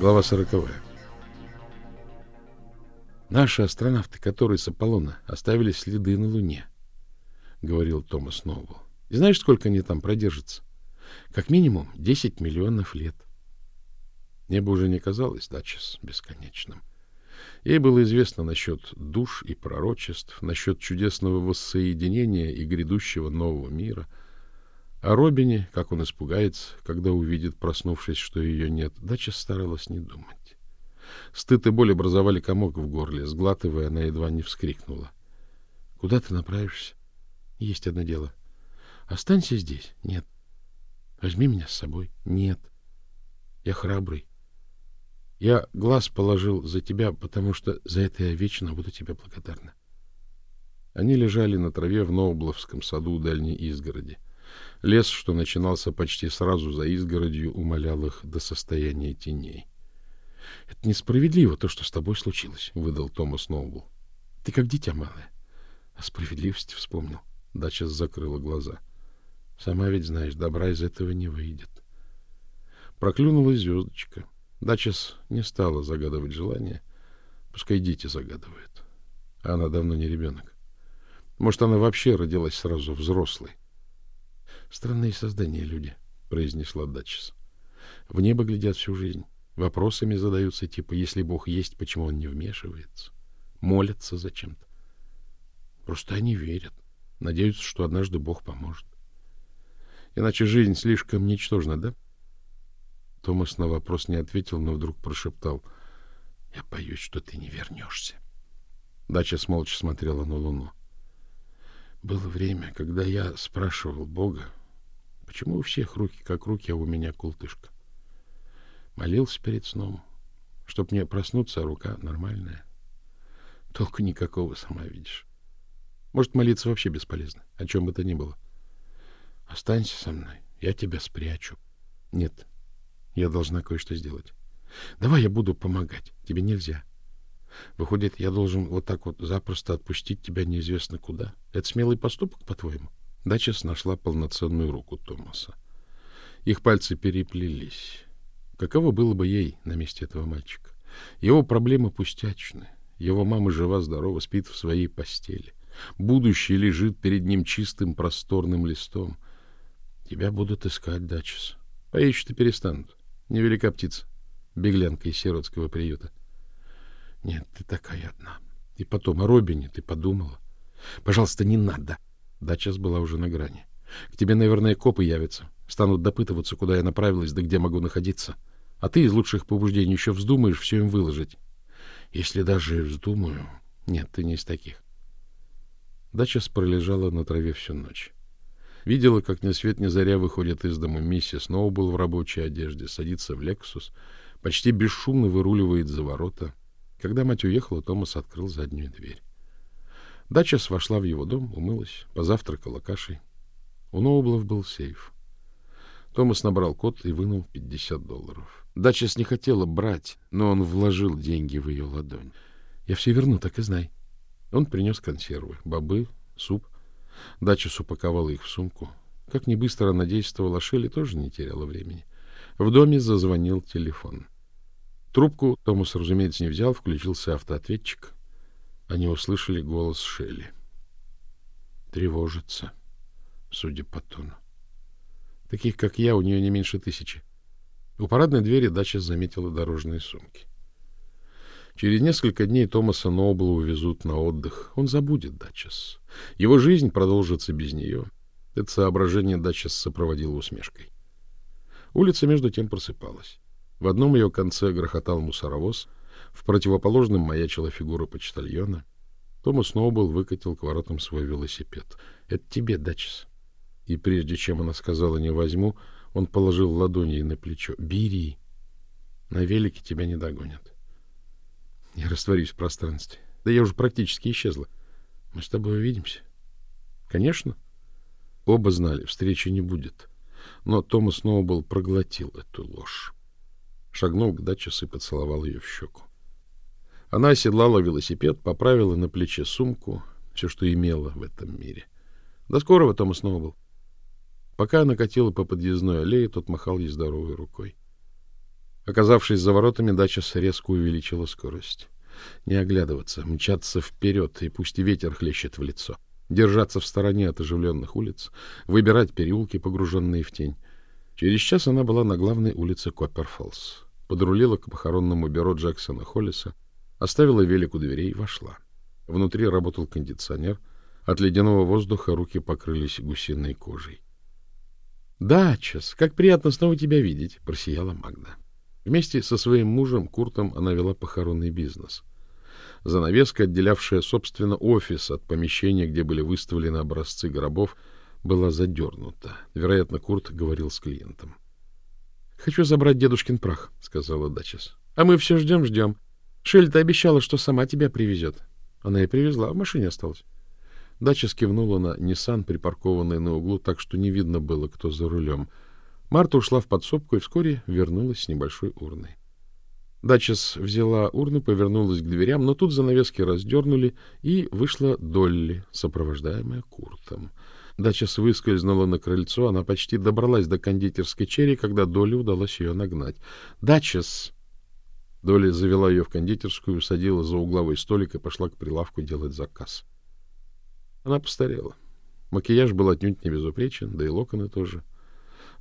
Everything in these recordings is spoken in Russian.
Глава сороковая. Наши астронавты, которые с Аполлона, оставили следы на Луне, — говорил Томас Сноуболл. И знаешь, сколько они там продержатся? Как минимум 10 миллионов лет. Небо уже не казалось Датчес бесконечным. Ей было известно насчет душ и пророчеств, насчет чудесного воссоединения и грядущего нового мира — о Робине, как он испугается, когда увидит, проснувшись, что ее нет, Дача старалась не думать. Стыд и боль образовали комок в горле. Сглатывая, она едва не вскрикнула. — Куда ты направишься? — Есть одно дело. — Останься здесь. — Нет. — Возьми меня с собой. — Нет. Я храбрый. Я глаз положил за тебя, потому что за это я вечно буду тебе благодарна. Они лежали на траве в Ноубловском саду дальней изгороди. — Лес, что начинался почти сразу за изгородью, умолял их до состояния теней. — Это несправедливо, то, что с тобой случилось, — выдал Томас Ноубл. — Ты как дитя малое. О справедливости вспомнил. Дача закрыла глаза. — Сама ведь знаешь, добра из этого не выйдет. Проклюнула звездочка. Дачес не стала загадывать желание. Пускай дети загадывают. А она давно не ребенок. Может, она вообще родилась сразу взрослой. Странные создания люди, произнесла Датчис. В небо глядят всю жизнь. Вопросами задаются типа, если Бог есть, почему он не вмешивается? Молятся зачем-то. Просто они верят, надеются, что однажды Бог поможет. Иначе жизнь слишком ничтожна, да? Томас на вопрос не ответил, но вдруг прошептал: "Я боюсь, что ты не вернешься». Дача молча смотрела на луну. Было время, когда я спрашивал Бога, Почему у всех руки как руки, а у меня култышка? Молился перед сном, чтоб мне проснуться, а рука нормальная. Толку никакого, сама видишь. Может, молиться вообще бесполезно, о чем бы то ни было. Останься со мной, я тебя спрячу. Нет, я должна кое-что сделать. Давай я буду помогать, тебе нельзя. Выходит, я должен вот так вот запросто отпустить тебя неизвестно куда. Это смелый поступок, по-твоему? Дачес нашла полноценную руку Томаса. Их пальцы переплелись. Каково было бы ей на месте этого мальчика? Его проблемы пустячны. Его мама жива-здорова, спит в своей постели. Будущее лежит перед ним чистым просторным листом. Тебя будут искать, Дачес. Поищут и перестанут. Невелика птица, беглянка из сиротского приюта. Нет, ты такая одна. И потом о Робине ты подумала? Пожалуйста, не надо. — Дача была уже на грани. К тебе, наверное, копы явятся. Станут допытываться, куда я направилась, да где могу находиться. А ты из лучших побуждений еще вздумаешь все им выложить. Если даже вздумаю... Нет, ты не из таких. Дача пролежала на траве всю ночь. Видела, как ни свет ни заря выходит из дома миссис Сноуболл в рабочей одежде, садится в «Лексус», почти бесшумно выруливает за ворота. Когда мать уехала, Томас открыл заднюю дверь. Дачес вошла в его дом, умылась, позавтракала кашей. У Ноублов был сейф. Томас набрал код и вынул 50 долларов. Дачес не хотела брать, но он вложил деньги в ее ладонь. Я все верну, так и знай. Он принес консервы, бобы, суп. Дачес упаковала их в сумку. Как не быстро она действовала, Шелли тоже не теряла времени. В доме зазвонил телефон. Трубку Томас, разумеется, не взял, включился автоответчик. Они услышали голос Шелли. Тревожится, судя по тону. Таких, как я, у нее не меньше тысячи. У парадной двери дача заметила дорожные сумки. Через несколько дней Томаса Нобла увезут на отдых. Он забудет Дачес. Его жизнь продолжится без нее. Это соображение Дачес сопроводило усмешкой. Улица между тем просыпалась. В одном ее конце грохотал мусоровоз — в противоположном маячила фигура почтальона. Томас Сноуболл выкатил к воротам свой велосипед. — Это тебе, Дачес. И прежде чем она сказала «не возьму», он положил ладони ей на плечо. — Бери. На велике тебя не догонят. Я растворюсь в пространстве. Да я уже практически исчезла. Мы с тобой увидимся. Конечно. Оба знали, встречи не будет. Но Томас Сноуболл проглотил эту ложь. Шагнул к Дачес и поцеловал ее в щеку. Она оседлала велосипед, поправила на плече сумку, все, что имела в этом мире. До скорого, Томас снова был. Пока она катила по подъездной аллее, тот махал ей здоровой рукой. Оказавшись за воротами, дача резко увеличила скорость. Не оглядываться, мчаться вперед, и пусть и ветер хлещет в лицо. Держаться в стороне от оживленных улиц, выбирать переулки, погруженные в тень. Через час она была на главной улице Копперфоллс. Подрулила к похоронному бюро Джексона Холлиса, оставила велик у дверей и вошла. Внутри работал кондиционер. От ледяного воздуха руки покрылись гусиной кожей. — Да, Час, как приятно снова тебя видеть, — просияла Магда. Вместе со своим мужем Куртом она вела похоронный бизнес. Занавеска, отделявшая, собственно, офис от помещения, где были выставлены образцы гробов, была задернута. Вероятно, Курт говорил с клиентом. — Хочу забрать дедушкин прах, — сказала Дачес. — А мы все ждем-ждем. Шельта обещала, что сама тебя привезет. Она и привезла, а в машине осталась. Дачес кивнула на Ниссан, припаркованный на углу, так что не видно было, кто за рулем — Марта ушла в подсобку и вскоре вернулась с небольшой урной. Дачес взяла урну, повернулась к дверям, но тут занавески раздернули, и вышла Долли, сопровождаемая Куртом. Дачес выскользнула на крыльцо, она почти добралась до кондитерской черри, когда Долли удалось ее нагнать. «Дачес!» Долли завела ее в кондитерскую, усадила за угловой столик и пошла к прилавку делать заказ. Она постарела. Макияж был отнюдь не безупречен, да и локоны тоже.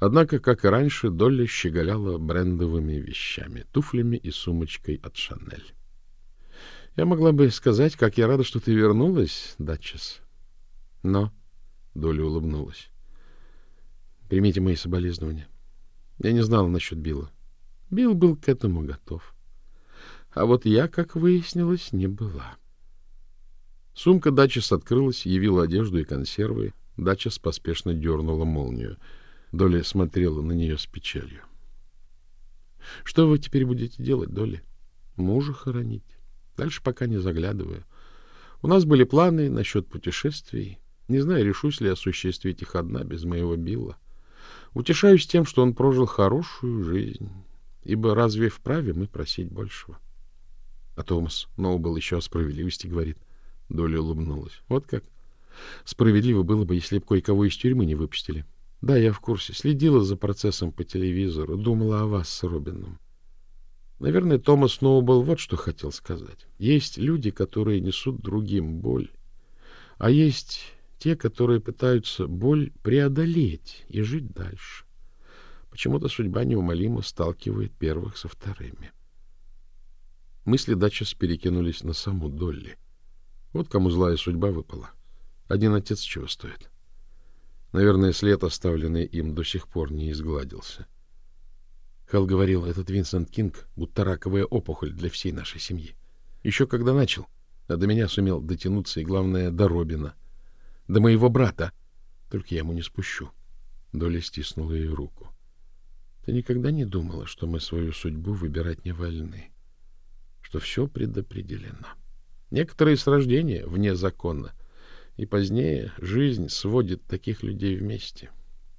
Однако, как и раньше, Долли щеголяла брендовыми вещами, туфлями и сумочкой от Шанель. Я могла бы сказать, как я рада, что ты вернулась, Датчес. Но Долли улыбнулась. Примите мои соболезнования. Я не знала насчет Билла. Билл был к этому готов. А вот я, как выяснилось, не была. Сумка Датчес открылась, явила одежду и консервы. Датчес поспешно дернула молнию — Доля смотрела на нее с печалью. — Что вы теперь будете делать, Доля? Мужа хоронить. Дальше пока не заглядываю. У нас были планы насчет путешествий. Не знаю, решусь ли осуществить их одна без моего Билла. Утешаюсь тем, что он прожил хорошую жизнь, ибо разве вправе мы просить большего? А Томас Ноубл еще о справедливости говорит. Доля улыбнулась. Вот как? Справедливо было бы, если бы кое-кого из тюрьмы не выпустили. — да, я в курсе. Следила за процессом по телевизору, думала о вас с Робином. Наверное, Томас Сноуболл вот что хотел сказать. Есть люди, которые несут другим боль, а есть те, которые пытаются боль преодолеть и жить дальше. Почему-то судьба неумолимо сталкивает первых со вторыми. Мысли Датчес перекинулись на саму Долли. Вот кому злая судьба выпала. Один отец чего стоит. — Наверное, след, оставленный им, до сих пор не изгладился. Хелл говорил, этот Винсент Кинг будто раковая опухоль для всей нашей семьи. Еще когда начал, а до меня сумел дотянуться, и, главное, до Робина, до моего брата. Только я ему не спущу. Доля стиснула ее руку. Ты никогда не думала, что мы свою судьбу выбирать не вольны, что все предопределено. Некоторые с рождения вне закона — и позднее жизнь сводит таких людей вместе.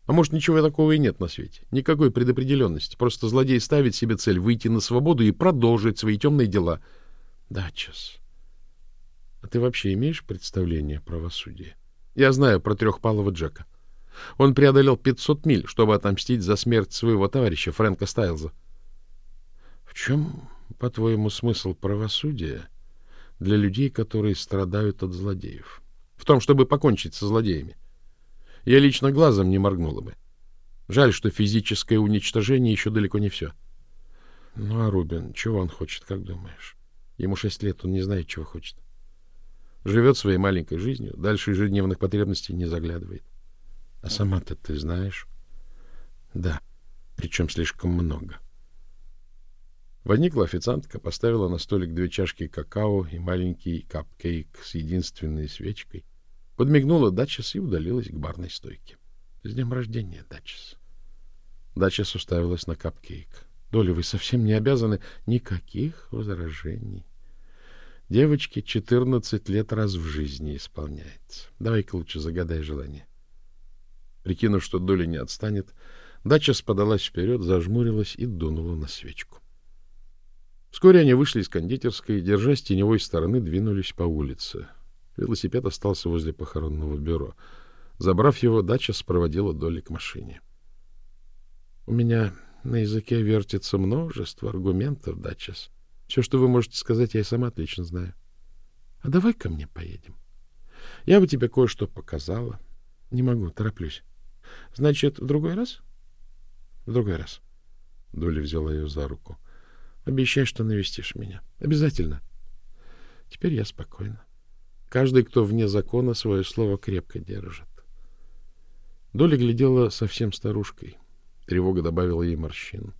А может, ничего такого и нет на свете. Никакой предопределенности. Просто злодей ставит себе цель выйти на свободу и продолжить свои темные дела. Да, час. А ты вообще имеешь представление о правосудии? Я знаю про трехпалого Джека. Он преодолел 500 миль, чтобы отомстить за смерть своего товарища Фрэнка Стайлза. В чем, по-твоему, смысл правосудия для людей, которые страдают от злодеев? — в том, чтобы покончить со злодеями. Я лично глазом не моргнула бы. Жаль, что физическое уничтожение еще далеко не все. Ну, а Рубин, чего он хочет, как думаешь? Ему шесть лет, он не знает, чего хочет. Живет своей маленькой жизнью, дальше ежедневных потребностей не заглядывает. А сама-то ты знаешь? Да, причем слишком много. Возникла официантка, поставила на столик две чашки какао и маленький капкейк с единственной свечкой. Подмигнула Дачес и удалилась к барной стойке. — С днем рождения, Дачес. Дачес уставилась на капкейк. — Доля, вы совсем не обязаны. Никаких возражений. Девочке четырнадцать лет раз в жизни исполняется. Давай-ка лучше загадай желание. Прикинув, что Доля не отстанет, Дачес подалась вперед, зажмурилась и дунула на свечку. Вскоре они вышли из кондитерской и, держась теневой стороны, двинулись по улице. Велосипед остался возле похоронного бюро. Забрав его, дача спроводила Долли к машине. — У меня На языке вертится множество аргументов, Датчас. Все, что вы можете сказать, я и сама отлично знаю. А давай ко мне поедем. Я бы тебе кое-что показала. Не могу, тороплюсь. Значит, в другой раз? В другой раз. Доля взяла ее за руку. Обещай, что навестишь меня. Обязательно. Теперь я спокойна. Каждый, кто вне закона, свое слово крепко держит. Доля глядела совсем старушкой. Тревога добавила ей морщин.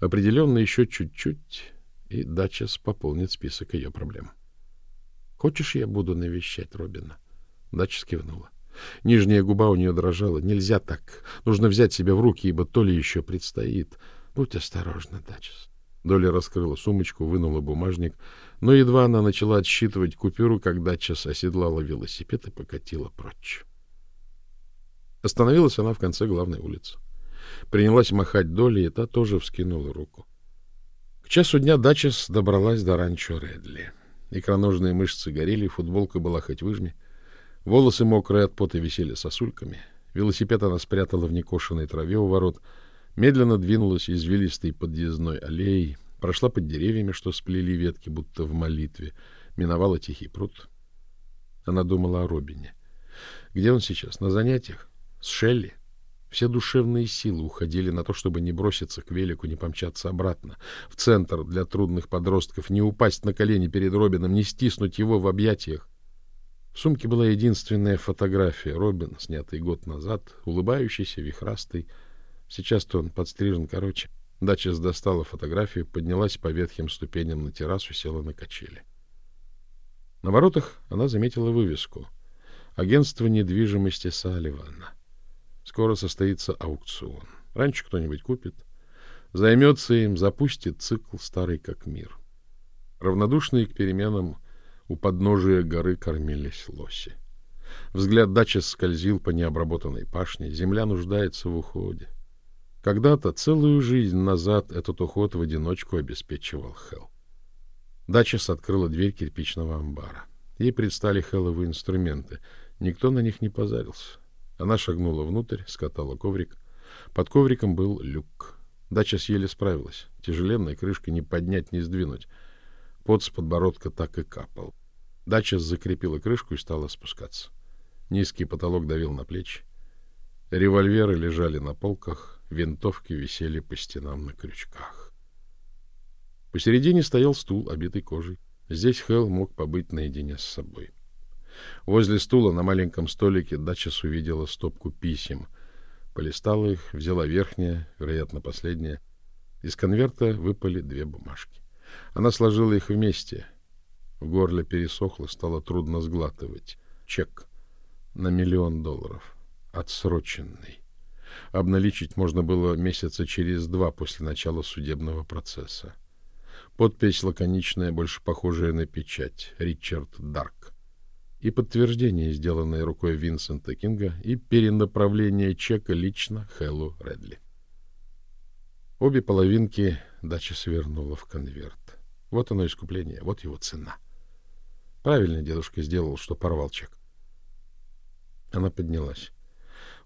Определенно еще чуть-чуть, и Датчас пополнит список ее проблем. Хочешь, я буду навещать Робина? Датчас кивнула. Нижняя губа у нее дрожала. Нельзя так. Нужно взять себя в руки, ибо то ли еще предстоит. Будь осторожна, Датчас. Доля раскрыла сумочку, вынула бумажник, но едва она начала отсчитывать купюру, как Датчас оседлала велосипед и покатила прочь. Остановилась она в конце главной улицы. Принялась махать долей, и та тоже вскинула руку. К часу дня Дачес добралась до ранчо Редли. Икроножные мышцы горели, футболка была хоть выжми. Волосы мокрые от пота висели сосульками. Велосипед она спрятала в некошенной траве у ворот, медленно двинулась извилистой подъездной аллеей, прошла под деревьями, что сплели ветки, будто в молитве, миновала тихий пруд. Она думала о Робине. Где он сейчас? На занятиях? С Шелли? Все душевные силы уходили на то, чтобы не броситься к велику, не помчаться обратно, в центр для трудных подростков, не упасть на колени перед Робином, не стиснуть его в объятиях. В сумке была единственная фотография Робин, снятый год назад, улыбающийся, вихрастый. Сейчас-то он подстрижен короче. Дачес достала фотографию, поднялась по ветхим ступеням на террасу, села на качели. На воротах она заметила вывеску «Агентство недвижимости Салливана». Скоро состоится аукцион. Раньше кто-нибудь купит, займется им, запустит цикл старый как мир. Равнодушные к переменам у подножия горы кормились лоси. Взгляд дачи скользил по необработанной пашне. Земля нуждается в уходе. Когда-то, целую жизнь назад, этот уход в одиночку обеспечивал Хелл. Дачес открыла дверь кирпичного амбара. Ей предстали Хелловые инструменты. Никто на них не позарился. Она шагнула внутрь, скатала коврик. Под ковриком был люк. Дача еле справилась. Тяжеленная крышка не поднять, не сдвинуть. Пот с подбородка так и капал. Дача закрепила крышку и стала спускаться. Низкий потолок давил на плечи. Револьверы лежали на полках, винтовки висели по стенам на крючках. Посередине стоял стул, обитый кожей. Здесь Хэл мог побыть наедине с собой. Возле стула на маленьком столике Дачес увидела стопку писем. Полистала их, взяла верхнее, вероятно, последнее. Из конверта выпали две бумажки. Она сложила их вместе. В горле пересохло, стало трудно сглатывать. Чек на миллион долларов. Отсроченный. Обналичить можно было месяца через два после начала судебного процесса. Подпись лаконичная, больше похожая на печать. Ричард Дарк и подтверждение, сделанное рукой Винсента Кинга, и перенаправление чека лично Хэллу Редли. Обе половинки дача свернула в конверт. Вот оно искупление, вот его цена. Правильно дедушка сделал, что порвал чек. Она поднялась.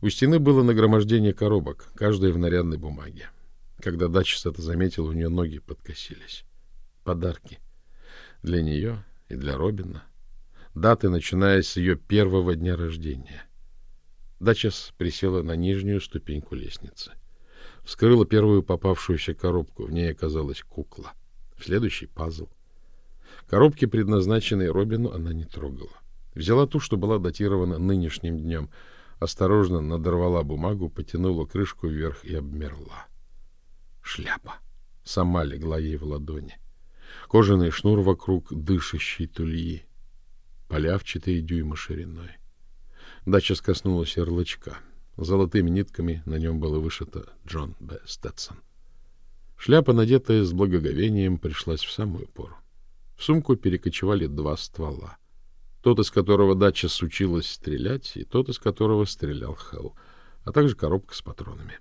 У стены было нагромождение коробок, каждая в нарядной бумаге. Когда Дачес это заметил, у нее ноги подкосились. Подарки. Для нее и для Робина — даты, начиная с ее первого дня рождения. Дачес присела на нижнюю ступеньку лестницы. Вскрыла первую попавшуюся коробку. В ней оказалась кукла. В следующий — пазл. Коробки, предназначенные Робину, она не трогала. Взяла ту, что была датирована нынешним днем. Осторожно надорвала бумагу, потянула крышку вверх и обмерла. Шляпа. Сама легла ей в ладони. Кожаный шнур вокруг дышащей тульи поля в четыре дюйма шириной. Дача скоснулась ярлычка. Золотыми нитками на нем было вышито Джон Б. Стэтсон. Шляпа, надетая с благоговением, пришлась в самую пору. В сумку перекочевали два ствола. Тот, из которого дача сучилась стрелять, и тот, из которого стрелял Хелл, а также коробка с патронами.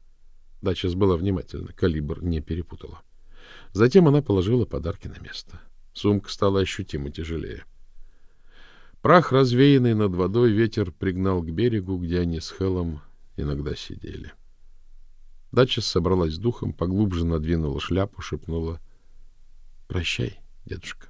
Дача была внимательна, калибр не перепутала. Затем она положила подарки на место. Сумка стала ощутимо тяжелее. — Прах, развеянный над водой, ветер пригнал к берегу, где они с Хелом иногда сидели. Дача собралась с духом, поглубже надвинула шляпу, шепнула «Прощай, дедушка».